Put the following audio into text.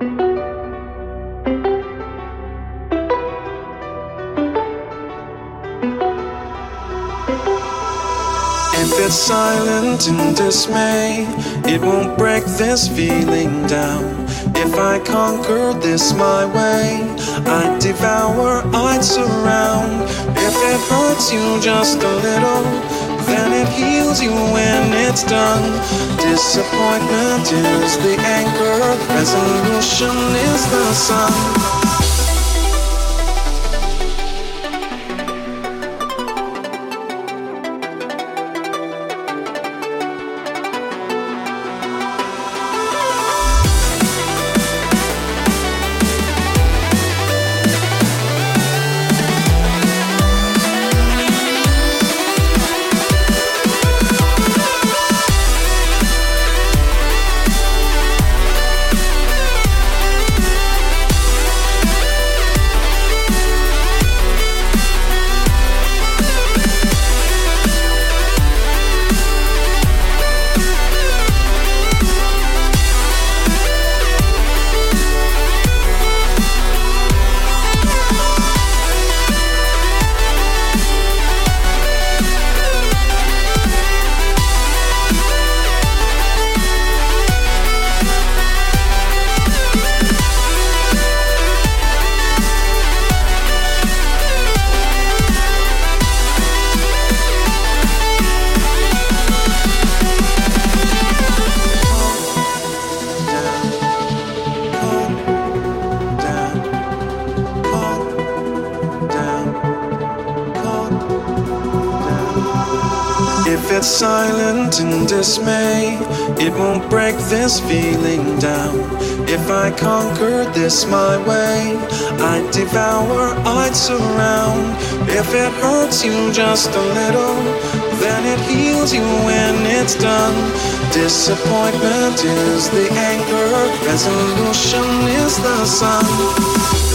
If it's silent in dismay, it won't break this feeling down. If I conquer this my way, I'd devour, I'd surround. If it hurts you just a little, then it heals you when it's done. Disappointment is the anchor, resolution is the sun. If it's silent in dismay, it won't break this feeling down. If I conquer this my way, I'd devour, I'd surround. If it hurts you just a little, then it heals you when it's done. Disappointment is the anchor, resolution is the sun.